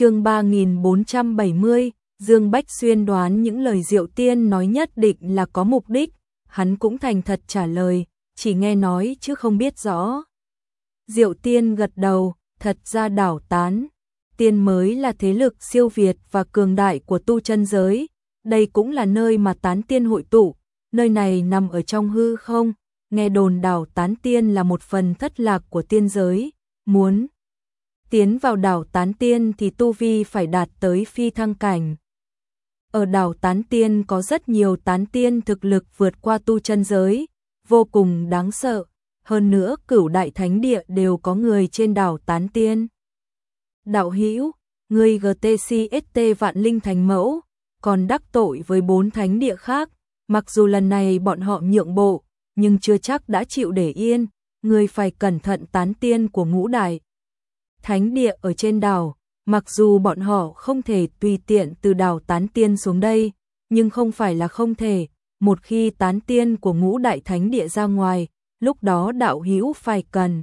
chương 3470, Dương Bách Xuyên đoán những lời Diệu Tiên nói nhất định là có mục đích, hắn cũng thành thật trả lời, chỉ nghe nói chứ không biết rõ. Diệu Tiên gật đầu, thật ra đảo tán. Tiên mới là thế lực siêu việt và cường đại của tu chân giới, đây cũng là nơi mà tán tiên hội tụ, nơi này nằm ở trong hư không, nghe đồn đảo tán tiên là một phần thất lạc của tiên giới, muốn tiến vào đảo tán tiên thì tu vi phải đạt tới phi thăng cảnh. Ở đảo tán tiên có rất nhiều tán tiên thực lực vượt qua tu chân giới, vô cùng đáng sợ, hơn nữa cửu đại thánh địa đều có người trên đảo tán tiên. Đạo hữu người GTCST vạn linh thành mẫu, còn đắc tội với bốn thánh địa khác, mặc dù lần này bọn họ nhượng bộ, nhưng chưa chắc đã chịu để yên, người phải cẩn thận tán tiên của ngũ đại. Thánh địa ở trên đảo, mặc dù bọn họ không thể tùy tiện từ đảo tán tiên xuống đây, nhưng không phải là không thể, một khi tán tiên của ngũ đại thánh địa ra ngoài, lúc đó đạo hữu phải cần.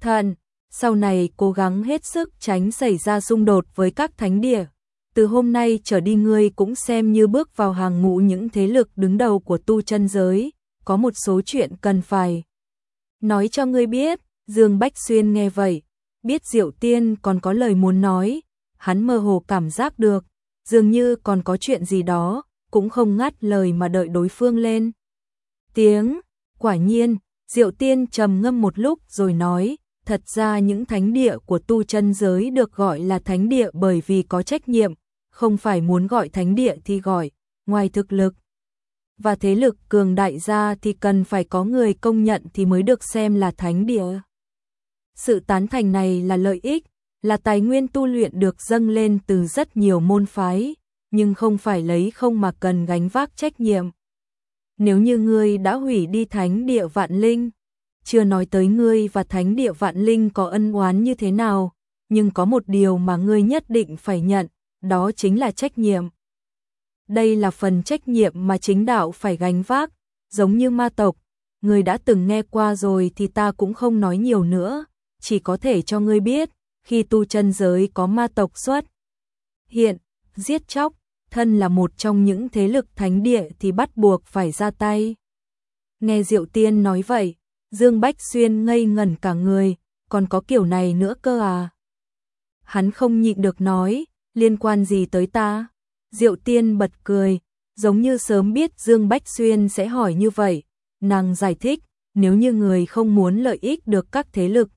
Thận, sau này cố gắng hết sức tránh xảy ra xung đột với các thánh địa. Từ hôm nay trở đi ngươi cũng xem như bước vào hàng ngũ những thế lực đứng đầu của tu chân giới, có một số chuyện cần phải. Nói cho ngươi biết, Dương Bách Xuyên nghe vậy, biết Diệu Tiên còn có lời muốn nói, hắn mơ hồ cảm giác được, dường như còn có chuyện gì đó, cũng không ngắt lời mà đợi đối phương lên. Tiếng, quả nhiên, Diệu Tiên trầm ngâm một lúc rồi nói, thật ra những thánh địa của tu chân giới được gọi là thánh địa bởi vì có trách nhiệm, không phải muốn gọi thánh địa thì gọi, ngoài thực lực. Và thế lực cường đại ra thì cần phải có người công nhận thì mới được xem là thánh địa. Sự tán thành này là lợi ích, là tài nguyên tu luyện được dâng lên từ rất nhiều môn phái, nhưng không phải lấy không mà cần gánh vác trách nhiệm. Nếu như ngươi đã hủy đi thánh địa vạn linh, chưa nói tới ngươi và thánh địa vạn linh có ân oán như thế nào, nhưng có một điều mà ngươi nhất định phải nhận, đó chính là trách nhiệm. Đây là phần trách nhiệm mà chính đạo phải gánh vác, giống như ma tộc, ngươi đã từng nghe qua rồi thì ta cũng không nói nhiều nữa, chỉ có thể cho ngươi biết, khi tu chân giới có ma tộc xuất hiện, giết chóc, thân là một trong những thế lực thánh địa thì bắt buộc phải ra tay. Nghe Diệu Tiên nói vậy, Dương Bách Xuyên ngây ngẩn cả người, còn có kiểu này nữa cơ à? Hắn không nhịn được nói, liên quan gì tới ta? Diệu Tiên bật cười, giống như sớm biết Dương Bách Xuyên sẽ hỏi như vậy, nàng giải thích, nếu như người không muốn lợi ích được các thế lực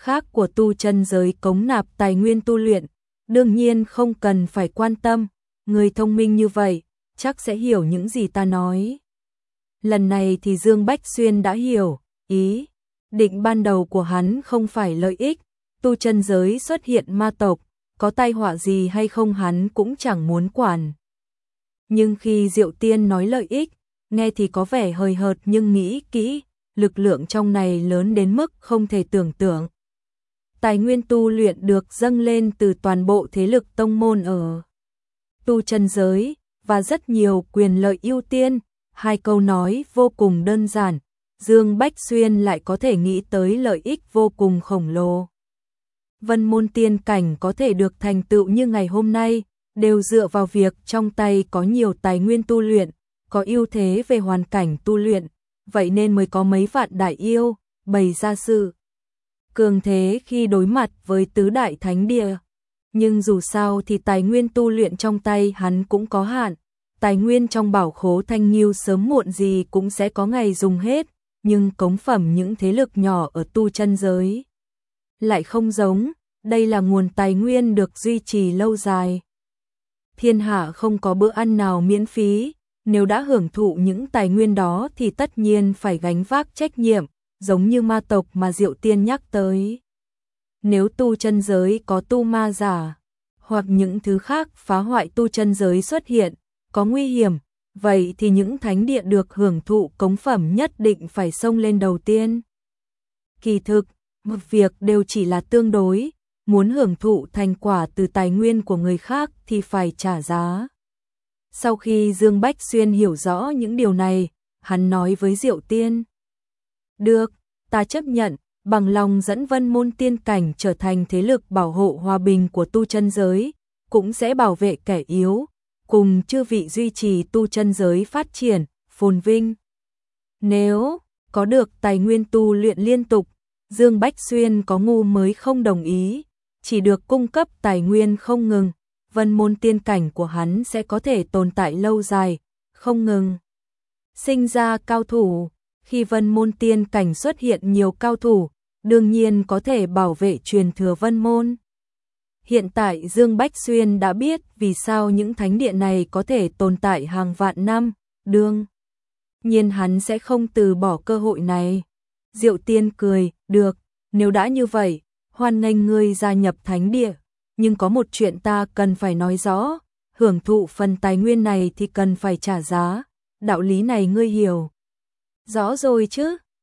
khác của tu chân giới cống nạp tài nguyên tu luyện, đương nhiên không cần phải quan tâm, người thông minh như vậy, chắc sẽ hiểu những gì ta nói. Lần này thì Dương Bách Xuyên đã hiểu, ý, định ban đầu của hắn không phải lợi ích, tu chân giới xuất hiện ma tộc, có tai họa gì hay không hắn cũng chẳng muốn quản. Nhưng khi Diệu Tiên nói lợi ích, nghe thì có vẻ hơi hợt nhưng nghĩ kỹ, lực lượng trong này lớn đến mức không thể tưởng tượng tài nguyên tu luyện được dâng lên từ toàn bộ thế lực tông môn ở tu chân giới và rất nhiều quyền lợi ưu tiên, hai câu nói vô cùng đơn giản, Dương Bách Xuyên lại có thể nghĩ tới lợi ích vô cùng khổng lồ. Vân môn tiên cảnh có thể được thành tựu như ngày hôm nay, đều dựa vào việc trong tay có nhiều tài nguyên tu luyện, có ưu thế về hoàn cảnh tu luyện, vậy nên mới có mấy vạn đại yêu, bày ra sự cường thế khi đối mặt với tứ đại thánh địa. Nhưng dù sao thì tài nguyên tu luyện trong tay hắn cũng có hạn, tài nguyên trong bảo khố thanh nghiêu sớm muộn gì cũng sẽ có ngày dùng hết, nhưng cống phẩm những thế lực nhỏ ở tu chân giới lại không giống, đây là nguồn tài nguyên được duy trì lâu dài. Thiên hạ không có bữa ăn nào miễn phí, nếu đã hưởng thụ những tài nguyên đó thì tất nhiên phải gánh vác trách nhiệm, giống như ma tộc mà Diệu Tiên nhắc tới. Nếu tu chân giới có tu ma giả, hoặc những thứ khác phá hoại tu chân giới xuất hiện, có nguy hiểm, vậy thì những thánh địa được hưởng thụ cống phẩm nhất định phải xông lên đầu tiên. Kỳ thực, một việc đều chỉ là tương đối, muốn hưởng thụ thành quả từ tài nguyên của người khác thì phải trả giá. Sau khi Dương Bách Xuyên hiểu rõ những điều này, hắn nói với Diệu Tiên. Được, ta chấp nhận, bằng lòng dẫn vân môn tiên cảnh trở thành thế lực bảo hộ hòa bình của tu chân giới, cũng sẽ bảo vệ kẻ yếu, cùng chư vị duy trì tu chân giới phát triển, phồn vinh. Nếu có được tài nguyên tu luyện liên tục, Dương Bách Xuyên có ngu mới không đồng ý, chỉ được cung cấp tài nguyên không ngừng, vân môn tiên cảnh của hắn sẽ có thể tồn tại lâu dài, không ngừng. Sinh ra cao thủ, khi vân môn tiên cảnh xuất hiện nhiều cao thủ, đương nhiên có thể bảo vệ truyền thừa vân môn. Hiện tại Dương Bách Xuyên đã biết vì sao những thánh địa này có thể tồn tại hàng vạn năm, đương. Nhiên hắn sẽ không từ bỏ cơ hội này. Diệu tiên cười, được, nếu đã như vậy, hoan nghênh ngươi gia nhập thánh địa, nhưng có một chuyện ta cần phải nói rõ, hưởng thụ phần tài nguyên này thì cần phải trả giá, đạo lý này ngươi hiểu. Rõ rồi chứ?